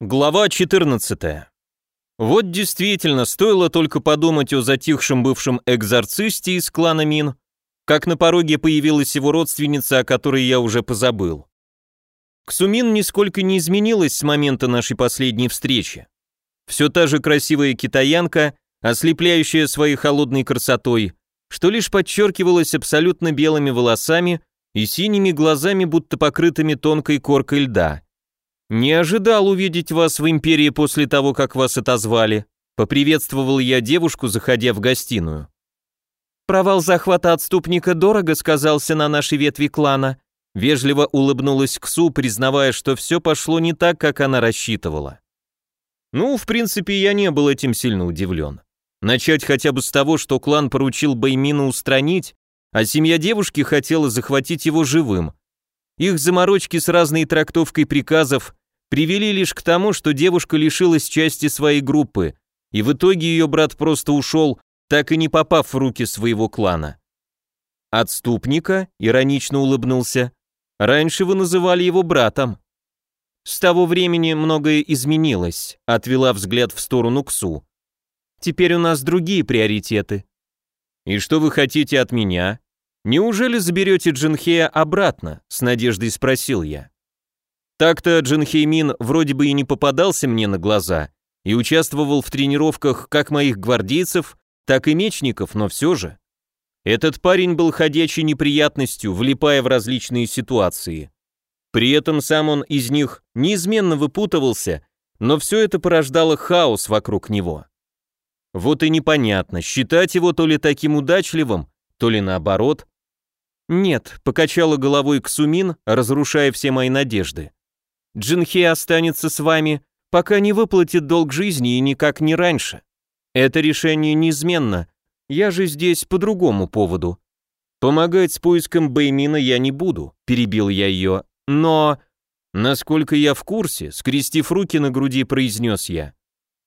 Глава 14. Вот действительно, стоило только подумать о затихшем бывшем экзорцисте из клана Мин, как на пороге появилась его родственница, о которой я уже позабыл. Ксумин нисколько не изменилась с момента нашей последней встречи. Все та же красивая китаянка, ослепляющая своей холодной красотой, что лишь подчеркивалась абсолютно белыми волосами и синими глазами, будто покрытыми тонкой коркой льда – «Не ожидал увидеть вас в Империи после того, как вас отозвали», поприветствовал я девушку, заходя в гостиную. «Провал захвата отступника дорого сказался на нашей ветви клана», вежливо улыбнулась Ксу, признавая, что все пошло не так, как она рассчитывала. Ну, в принципе, я не был этим сильно удивлен. Начать хотя бы с того, что клан поручил Баймина устранить, а семья девушки хотела захватить его живым. Их заморочки с разной трактовкой приказов привели лишь к тому, что девушка лишилась части своей группы, и в итоге ее брат просто ушел, так и не попав в руки своего клана. «Отступника?» — иронично улыбнулся. «Раньше вы называли его братом». «С того времени многое изменилось», — отвела взгляд в сторону Ксу. «Теперь у нас другие приоритеты». «И что вы хотите от меня? Неужели заберете Джинхея обратно?» — с надеждой спросил я. Так-то Джин Хеймин вроде бы и не попадался мне на глаза и участвовал в тренировках как моих гвардейцев, так и мечников, но все же. Этот парень был ходячей неприятностью, влипая в различные ситуации. При этом сам он из них неизменно выпутывался, но все это порождало хаос вокруг него. Вот и непонятно, считать его то ли таким удачливым, то ли наоборот. Нет, покачала головой Ксумин, разрушая все мои надежды. Джинхе останется с вами, пока не выплатит долг жизни и никак не раньше. Это решение неизменно. Я же здесь по другому поводу. Помогать с поиском Бэймина я не буду, перебил я ее. Но, насколько я в курсе, скрестив руки на груди, произнес я.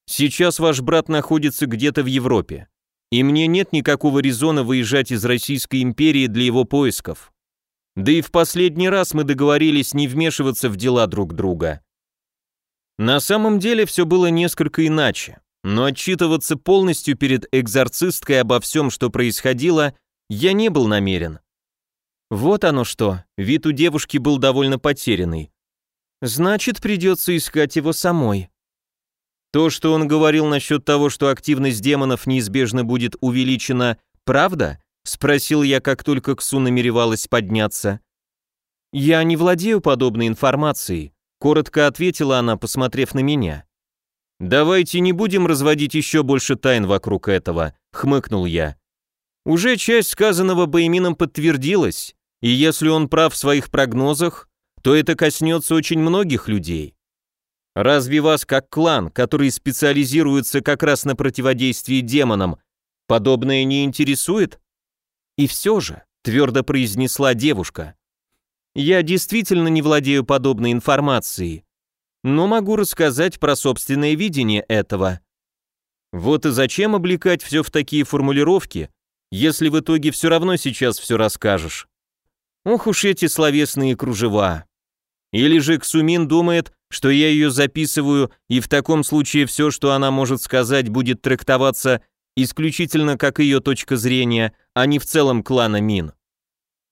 Сейчас ваш брат находится где-то в Европе, и мне нет никакого резона выезжать из Российской империи для его поисков. Да и в последний раз мы договорились не вмешиваться в дела друг друга. На самом деле все было несколько иначе, но отчитываться полностью перед экзорцисткой обо всем, что происходило, я не был намерен. Вот оно что, вид у девушки был довольно потерянный. Значит, придется искать его самой. То, что он говорил насчет того, что активность демонов неизбежно будет увеличена, правда? Спросил я, как только Ксу намеревалась подняться. «Я не владею подобной информацией», коротко ответила она, посмотрев на меня. «Давайте не будем разводить еще больше тайн вокруг этого», хмыкнул я. Уже часть сказанного Баймином подтвердилась, и если он прав в своих прогнозах, то это коснется очень многих людей. Разве вас, как клан, который специализируется как раз на противодействии демонам, подобное не интересует? И все же, твердо произнесла девушка, я действительно не владею подобной информацией, но могу рассказать про собственное видение этого. Вот и зачем облекать все в такие формулировки, если в итоге все равно сейчас все расскажешь. Ох уж эти словесные кружева. Или же Ксумин думает, что я ее записываю, и в таком случае все, что она может сказать, будет трактоваться исключительно как ее точка зрения, а не в целом клана Мин.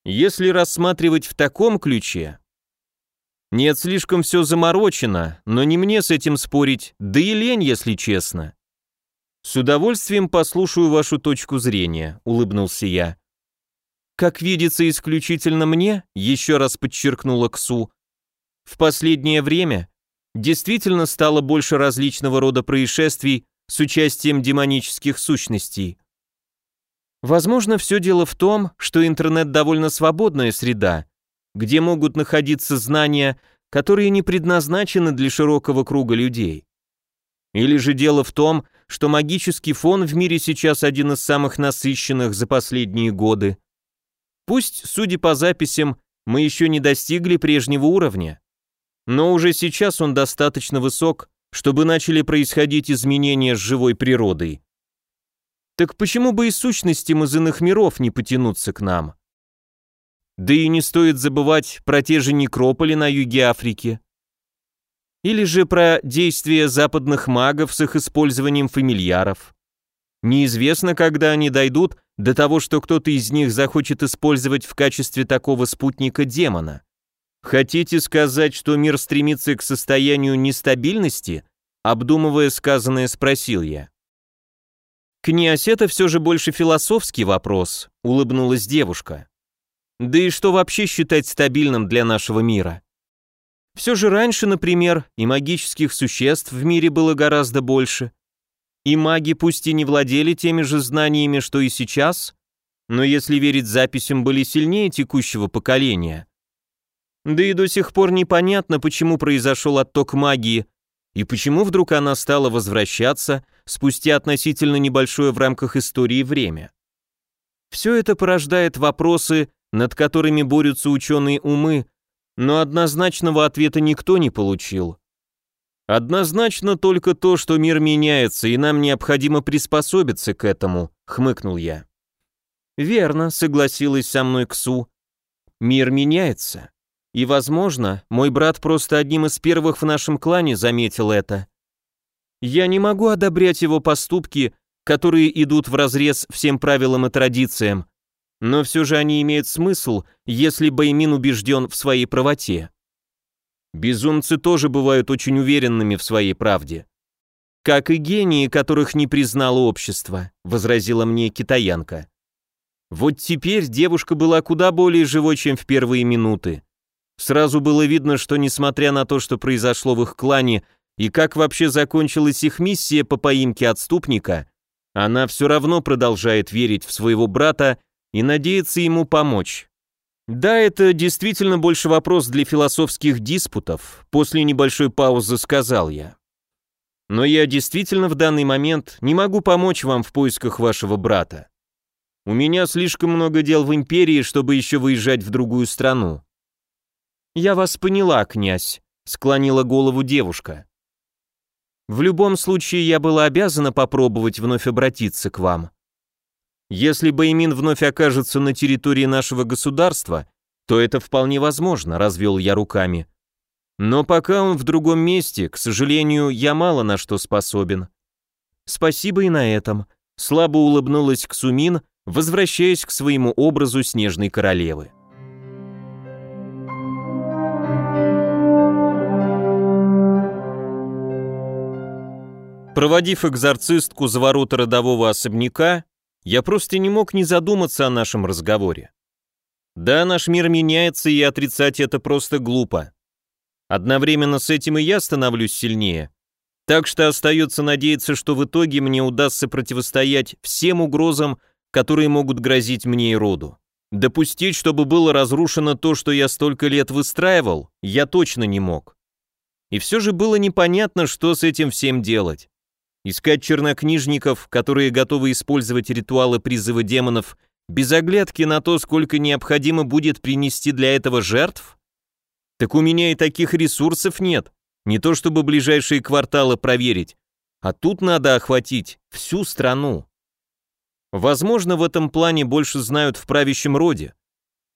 Если рассматривать в таком ключе... Нет, слишком все заморочено, но не мне с этим спорить, да и лень, если честно. С удовольствием послушаю вашу точку зрения, улыбнулся я. Как видится исключительно мне, еще раз подчеркнула Ксу, в последнее время действительно стало больше различного рода происшествий, с участием демонических сущностей. Возможно, все дело в том, что интернет довольно свободная среда, где могут находиться знания, которые не предназначены для широкого круга людей. Или же дело в том, что магический фон в мире сейчас один из самых насыщенных за последние годы. Пусть, судя по записям, мы еще не достигли прежнего уровня, но уже сейчас он достаточно высок, чтобы начали происходить изменения с живой природой. Так почему бы и сущностям из иных миров не потянуться к нам? Да и не стоит забывать про те же некрополи на юге Африки. Или же про действия западных магов с их использованием фамильяров. Неизвестно, когда они дойдут до того, что кто-то из них захочет использовать в качестве такого спутника демона. Хотите сказать, что мир стремится к состоянию нестабильности? Обдумывая сказанное, спросил я. «Князь, это все же больше философский вопрос», — улыбнулась девушка. «Да и что вообще считать стабильным для нашего мира? Все же раньше, например, и магических существ в мире было гораздо больше. И маги пусть и не владели теми же знаниями, что и сейчас, но если верить записям, были сильнее текущего поколения. Да и до сих пор непонятно, почему произошел отток магии, и почему вдруг она стала возвращаться спустя относительно небольшое в рамках истории время? Все это порождает вопросы, над которыми борются ученые умы, но однозначного ответа никто не получил. Однозначно только то, что мир меняется, и нам необходимо приспособиться к этому, хмыкнул я. Верно, согласилась со мной Ксу. Мир меняется. И, возможно, мой брат просто одним из первых в нашем клане заметил это. Я не могу одобрять его поступки, которые идут вразрез всем правилам и традициям, но все же они имеют смысл, если Баймин убежден в своей правоте. Безумцы тоже бывают очень уверенными в своей правде. Как и гении, которых не признало общество, возразила мне китаянка. Вот теперь девушка была куда более живой, чем в первые минуты. Сразу было видно, что несмотря на то, что произошло в их клане, и как вообще закончилась их миссия по поимке отступника, она все равно продолжает верить в своего брата и надеется ему помочь. Да, это действительно больше вопрос для философских диспутов, после небольшой паузы сказал я. Но я действительно в данный момент не могу помочь вам в поисках вашего брата. У меня слишком много дел в империи, чтобы еще выезжать в другую страну. «Я вас поняла, князь», — склонила голову девушка. «В любом случае я была обязана попробовать вновь обратиться к вам. Если Баймин вновь окажется на территории нашего государства, то это вполне возможно», — развел я руками. «Но пока он в другом месте, к сожалению, я мало на что способен». «Спасибо и на этом», — слабо улыбнулась Ксумин, возвращаясь к своему образу снежной королевы. Проводив экзорцистку за ворота родового особняка, я просто не мог не задуматься о нашем разговоре. Да, наш мир меняется, и отрицать это просто глупо. Одновременно с этим и я становлюсь сильнее. Так что остается надеяться, что в итоге мне удастся противостоять всем угрозам, которые могут грозить мне и роду. Допустить, чтобы было разрушено то, что я столько лет выстраивал, я точно не мог. И все же было непонятно, что с этим всем делать. Искать чернокнижников, которые готовы использовать ритуалы призыва демонов без оглядки на то, сколько необходимо будет принести для этого жертв? Так у меня и таких ресурсов нет, не то чтобы ближайшие кварталы проверить, а тут надо охватить всю страну. Возможно, в этом плане больше знают в правящем роде,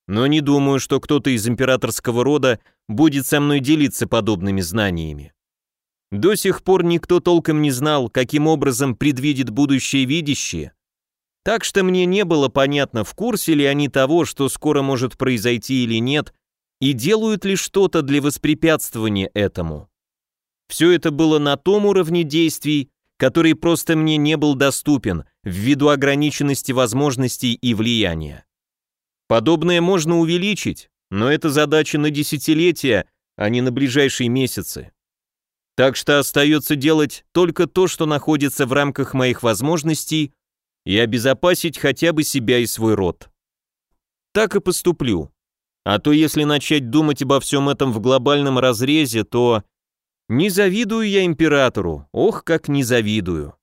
но не думаю, что кто-то из императорского рода будет со мной делиться подобными знаниями. До сих пор никто толком не знал, каким образом предвидит будущее видящее. Так что мне не было понятно, в курсе ли они того, что скоро может произойти или нет, и делают ли что-то для воспрепятствования этому. Все это было на том уровне действий, который просто мне не был доступен ввиду ограниченности возможностей и влияния. Подобное можно увеличить, но это задача на десятилетия, а не на ближайшие месяцы. Так что остается делать только то, что находится в рамках моих возможностей, и обезопасить хотя бы себя и свой род. Так и поступлю. А то если начать думать обо всем этом в глобальном разрезе, то... Не завидую я императору, ох, как не завидую.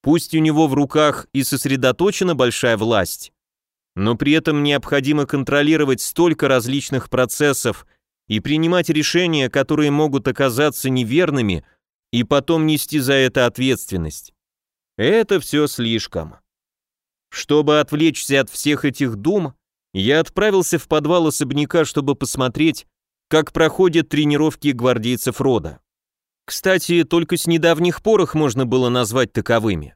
Пусть у него в руках и сосредоточена большая власть, но при этом необходимо контролировать столько различных процессов и принимать решения, которые могут оказаться неверными, и потом нести за это ответственность. Это все слишком. Чтобы отвлечься от всех этих дум, я отправился в подвал особняка, чтобы посмотреть, как проходят тренировки гвардейцев рода. Кстати, только с недавних пор их можно было назвать таковыми.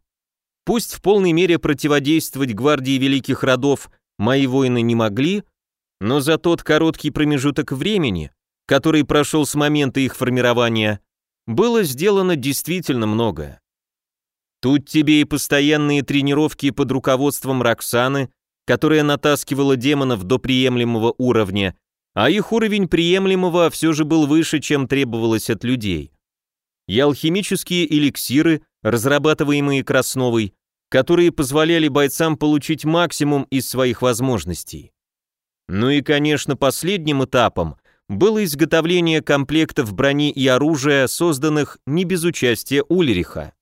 Пусть в полной мере противодействовать гвардии великих родов мои воины не могли, но за тот короткий промежуток времени, который прошел с момента их формирования, было сделано действительно многое. Тут тебе и постоянные тренировки под руководством Роксаны, которая натаскивала демонов до приемлемого уровня, а их уровень приемлемого все же был выше, чем требовалось от людей. И алхимические эликсиры, разрабатываемые Красновой, которые позволяли бойцам получить максимум из своих возможностей. Ну и, конечно, последним этапом было изготовление комплектов брони и оружия, созданных не без участия Ульриха.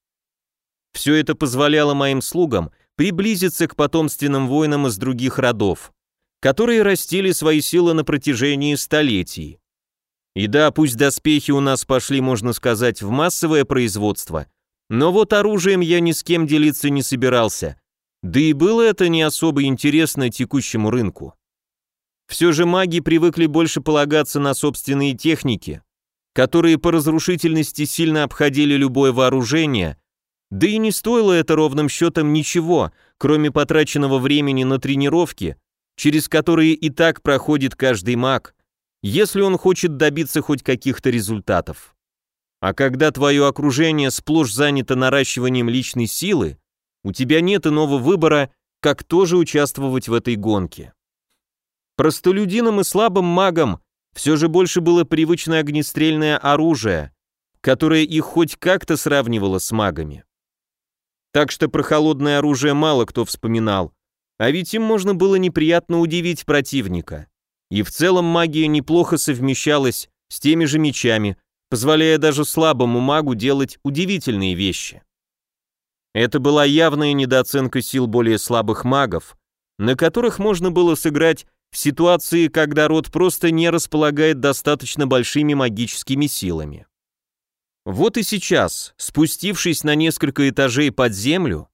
Все это позволяло моим слугам приблизиться к потомственным воинам из других родов, которые растили свои силы на протяжении столетий. И да, пусть доспехи у нас пошли, можно сказать, в массовое производство, но вот оружием я ни с кем делиться не собирался, да и было это не особо интересно текущему рынку. Все же маги привыкли больше полагаться на собственные техники, которые по разрушительности сильно обходили любое вооружение, да и не стоило это ровным счетом ничего, кроме потраченного времени на тренировки, через которые и так проходит каждый маг, если он хочет добиться хоть каких-то результатов. А когда твое окружение сплошь занято наращиванием личной силы, у тебя нет иного выбора, как тоже участвовать в этой гонке. Простолюдинам и слабым магам все же больше было привычное огнестрельное оружие, которое их хоть как-то сравнивало с магами. Так что про холодное оружие мало кто вспоминал, а ведь им можно было неприятно удивить противника. И в целом магия неплохо совмещалась с теми же мечами, позволяя даже слабому магу делать удивительные вещи. Это была явная недооценка сил более слабых магов, на которых можно было сыграть в ситуации, когда род просто не располагает достаточно большими магическими силами. Вот и сейчас, спустившись на несколько этажей под землю,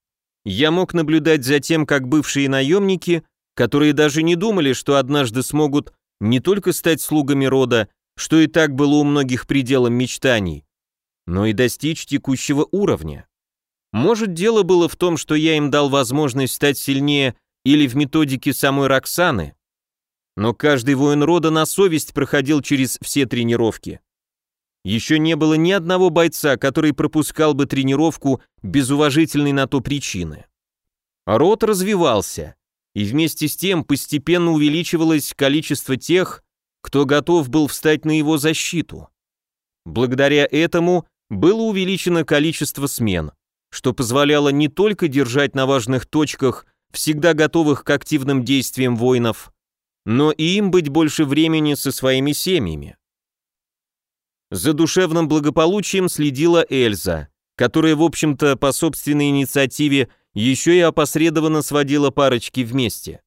я мог наблюдать за тем, как бывшие наемники, которые даже не думали, что однажды смогут не только стать слугами рода, что и так было у многих пределом мечтаний, но и достичь текущего уровня. Может, дело было в том, что я им дал возможность стать сильнее или в методике самой Роксаны, но каждый воин рода на совесть проходил через все тренировки. Еще не было ни одного бойца, который пропускал бы тренировку без уважительной на то причины. Род развивался, и вместе с тем постепенно увеличивалось количество тех, кто готов был встать на его защиту. Благодаря этому было увеличено количество смен, что позволяло не только держать на важных точках всегда готовых к активным действиям воинов, но и им быть больше времени со своими семьями. За душевным благополучием следила Эльза, которая, в общем-то, по собственной инициативе еще и опосредованно сводила парочки вместе.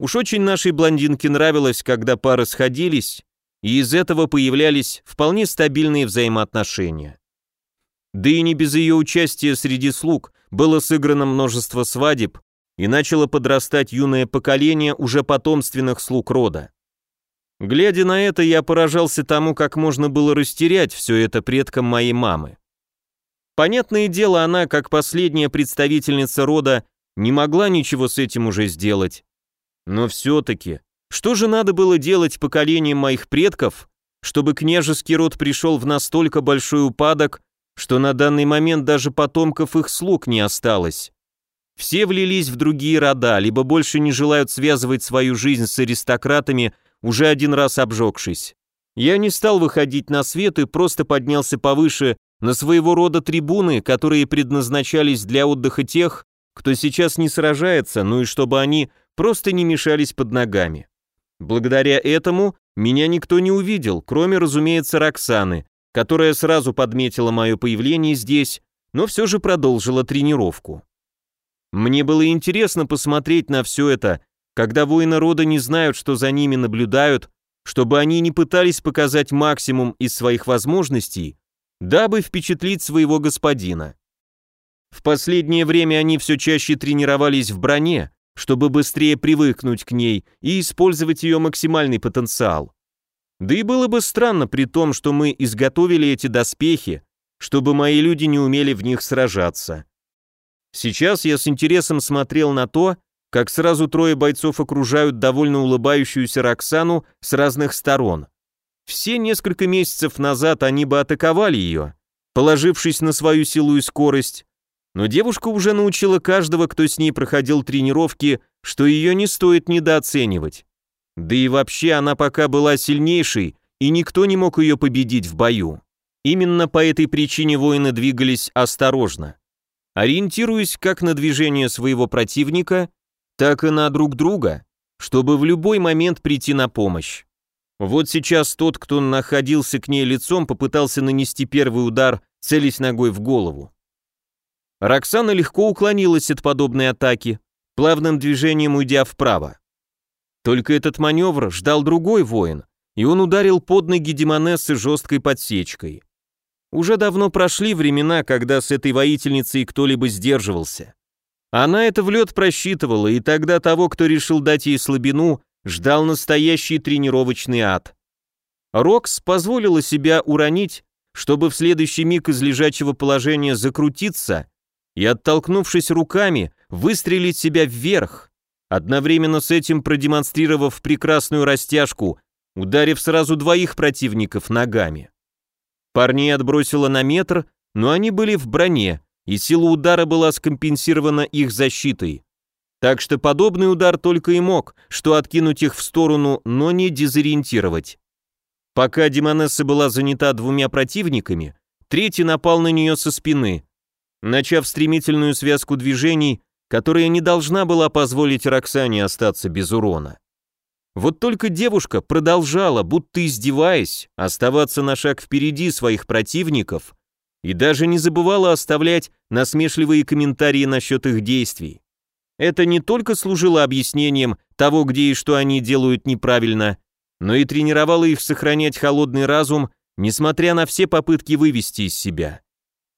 Уж очень нашей блондинке нравилось, когда пары сходились, и из этого появлялись вполне стабильные взаимоотношения. Да и не без ее участия среди слуг было сыграно множество свадеб, и начало подрастать юное поколение уже потомственных слуг рода. Глядя на это, я поражался тому, как можно было растерять все это предкам моей мамы. Понятное дело, она, как последняя представительница рода, не могла ничего с этим уже сделать. Но все-таки, что же надо было делать поколением моих предков, чтобы княжеский род пришел в настолько большой упадок, что на данный момент даже потомков их слуг не осталось? Все влились в другие рода, либо больше не желают связывать свою жизнь с аристократами, уже один раз обжегшись. Я не стал выходить на свет и просто поднялся повыше на своего рода трибуны, которые предназначались для отдыха тех, кто сейчас не сражается, ну и чтобы они просто не мешались под ногами. Благодаря этому меня никто не увидел, кроме, разумеется, Роксаны, которая сразу подметила мое появление здесь, но все же продолжила тренировку. Мне было интересно посмотреть на все это, когда воины рода не знают, что за ними наблюдают, чтобы они не пытались показать максимум из своих возможностей, дабы впечатлить своего господина. В последнее время они все чаще тренировались в броне, чтобы быстрее привыкнуть к ней и использовать ее максимальный потенциал. Да и было бы странно при том, что мы изготовили эти доспехи, чтобы мои люди не умели в них сражаться. Сейчас я с интересом смотрел на то, как сразу трое бойцов окружают довольно улыбающуюся Роксану с разных сторон. Все несколько месяцев назад они бы атаковали ее, положившись на свою силу и скорость, но девушка уже научила каждого, кто с ней проходил тренировки, что ее не стоит недооценивать. Да и вообще она пока была сильнейшей, и никто не мог ее победить в бою. Именно по этой причине воины двигались осторожно, ориентируясь как на движение своего противника, так и на друг друга, чтобы в любой момент прийти на помощь. Вот сейчас тот, кто находился к ней лицом, попытался нанести первый удар, целясь ногой в голову. Роксана легко уклонилась от подобной атаки, плавным движением уйдя вправо. Только этот маневр ждал другой воин, и он ударил под ноги Демонессы жесткой подсечкой. Уже давно прошли времена, когда с этой воительницей кто-либо сдерживался. Она это в лед просчитывала, и тогда того, кто решил дать ей слабину, ждал настоящий тренировочный ад. Рокс позволила себя уронить, чтобы в следующий миг из лежачего положения закрутиться и, оттолкнувшись руками, выстрелить себя вверх, одновременно с этим продемонстрировав прекрасную растяжку, ударив сразу двоих противников ногами. Парней отбросило на метр, но они были в броне, и сила удара была скомпенсирована их защитой. Так что подобный удар только и мог, что откинуть их в сторону, но не дезориентировать. Пока Демонесса была занята двумя противниками, третий напал на нее со спины, начав стремительную связку движений, которая не должна была позволить Роксане остаться без урона. Вот только девушка продолжала, будто издеваясь, оставаться на шаг впереди своих противников и даже не забывала оставлять насмешливые комментарии насчет их действий. Это не только служило объяснением того, где и что они делают неправильно, но и тренировало их сохранять холодный разум, несмотря на все попытки вывести из себя.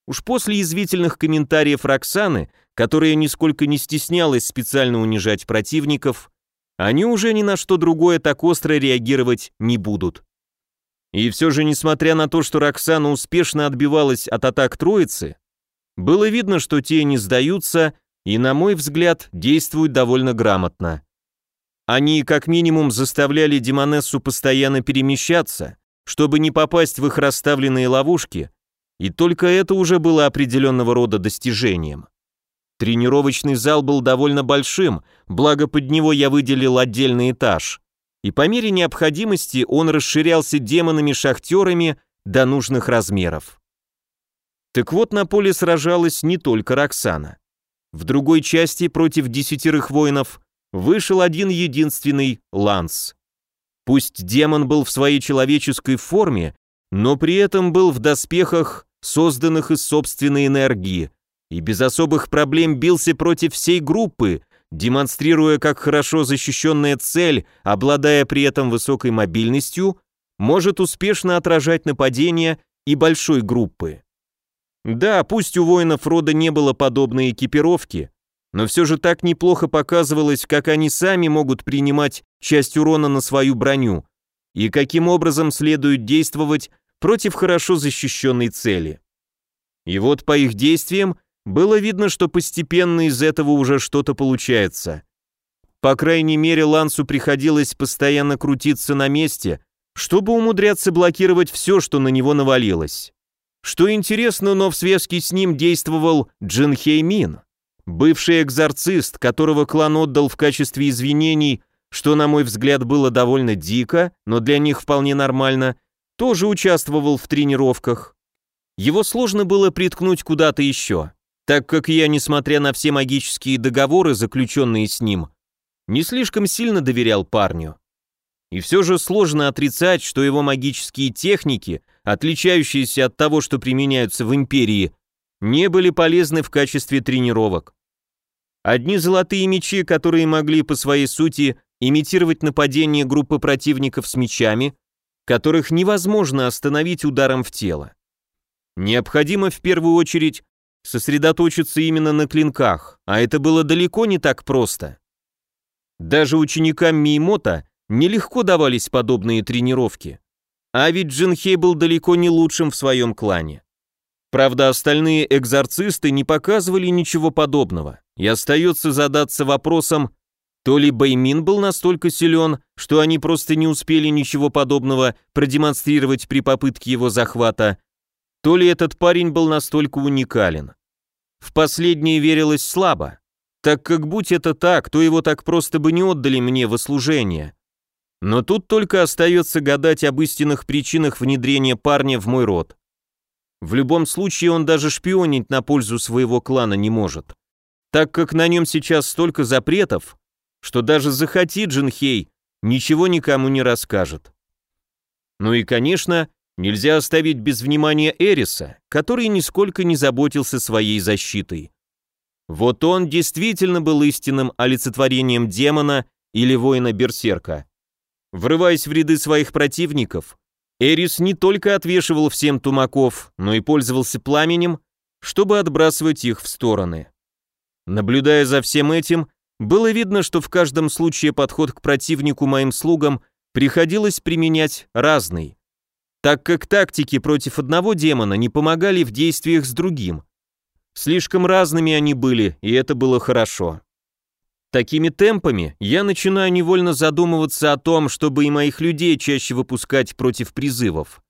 Уж после язвительных комментариев Роксаны, которая нисколько не стеснялась специально унижать противников, они уже ни на что другое так остро реагировать не будут. И все же, несмотря на то, что Роксана успешно отбивалась от атак троицы, было видно, что те не сдаются и, на мой взгляд, действуют довольно грамотно. Они, как минимум, заставляли Демонессу постоянно перемещаться, чтобы не попасть в их расставленные ловушки, и только это уже было определенного рода достижением. Тренировочный зал был довольно большим, благо под него я выделил отдельный этаж, и по мере необходимости он расширялся демонами-шахтерами до нужных размеров. Так вот, на поле сражалась не только Роксана. В другой части против десятерых воинов вышел один единственный Ланс. Пусть демон был в своей человеческой форме, но при этом был в доспехах, созданных из собственной энергии, и без особых проблем бился против всей группы, демонстрируя, как хорошо защищенная цель, обладая при этом высокой мобильностью, может успешно отражать нападения и большой группы. Да, пусть у воинов рода не было подобной экипировки, но все же так неплохо показывалось, как они сами могут принимать часть урона на свою броню и каким образом следует действовать против хорошо защищенной цели. И вот по их действиям было видно, что постепенно из этого уже что-то получается. По крайней мере, Лансу приходилось постоянно крутиться на месте, чтобы умудряться блокировать все, что на него навалилось. Что интересно, но в связке с ним действовал Джин Хей Мин, бывший экзорцист, которого клан отдал в качестве извинений, что, на мой взгляд, было довольно дико, но для них вполне нормально, тоже участвовал в тренировках. Его сложно было приткнуть куда-то еще так как я, несмотря на все магические договоры, заключенные с ним, не слишком сильно доверял парню. И все же сложно отрицать, что его магические техники, отличающиеся от того, что применяются в Империи, не были полезны в качестве тренировок. Одни золотые мечи, которые могли по своей сути имитировать нападение группы противников с мечами, которых невозможно остановить ударом в тело. Необходимо в первую очередь сосредоточиться именно на клинках, а это было далеко не так просто. Даже ученикам Миемота нелегко давались подобные тренировки, А ведь Джинхей был далеко не лучшим в своем клане. Правда, остальные экзорцисты не показывали ничего подобного, и остается задаться вопросом, то ли Бэймин был настолько силен, что они просто не успели ничего подобного продемонстрировать при попытке его захвата, то ли этот парень был настолько уникален. В последнее верилось слабо, так как будь это так, то его так просто бы не отдали мне во служение. Но тут только остается гадать об истинных причинах внедрения парня в мой род. В любом случае он даже шпионить на пользу своего клана не может, так как на нем сейчас столько запретов, что даже захоти Джинхей, ничего никому не расскажет. Ну и, конечно, нельзя оставить без внимания Эриса, который нисколько не заботился своей защитой. Вот он действительно был истинным олицетворением демона или воина-берсерка. Врываясь в ряды своих противников, Эрис не только отвешивал всем тумаков, но и пользовался пламенем, чтобы отбрасывать их в стороны. Наблюдая за всем этим, было видно, что в каждом случае подход к противнику моим слугам приходилось применять разный, так как тактики против одного демона не помогали в действиях с другим. Слишком разными они были, и это было хорошо. Такими темпами я начинаю невольно задумываться о том, чтобы и моих людей чаще выпускать против призывов.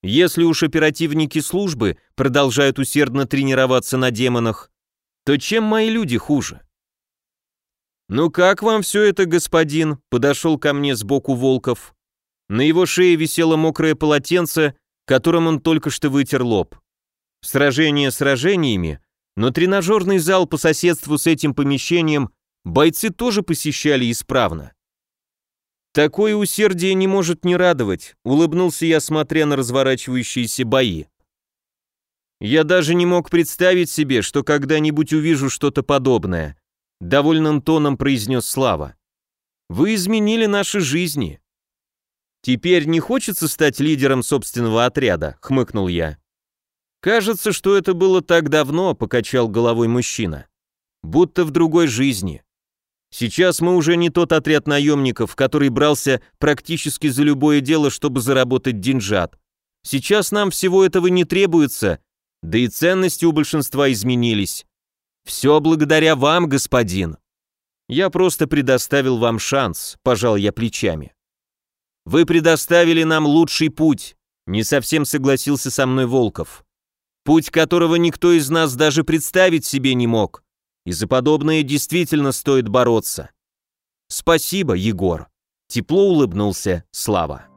Если уж оперативники службы продолжают усердно тренироваться на демонах, то чем мои люди хуже? «Ну как вам все это, господин?» — подошел ко мне сбоку Волков. На его шее висело мокрое полотенце, которым он только что вытер лоб. Сражение сражениями, но тренажерный зал по соседству с этим помещением бойцы тоже посещали исправно. Такое усердие не может не радовать, улыбнулся я, смотря на разворачивающиеся бои. Я даже не мог представить себе, что когда-нибудь увижу что-то подобное, довольным тоном произнес Слава. Вы изменили наши жизни. Теперь не хочется стать лидером собственного отряда, хмыкнул я. Кажется, что это было так давно, покачал головой мужчина. Будто в другой жизни. Сейчас мы уже не тот отряд наемников, который брался практически за любое дело, чтобы заработать деньжат. Сейчас нам всего этого не требуется, да и ценности у большинства изменились. Все благодаря вам, господин. Я просто предоставил вам шанс, пожал я плечами. Вы предоставили нам лучший путь, не совсем согласился со мной Волков. Путь, которого никто из нас даже представить себе не мог и за подобное действительно стоит бороться. Спасибо, Егор. Тепло улыбнулся Слава.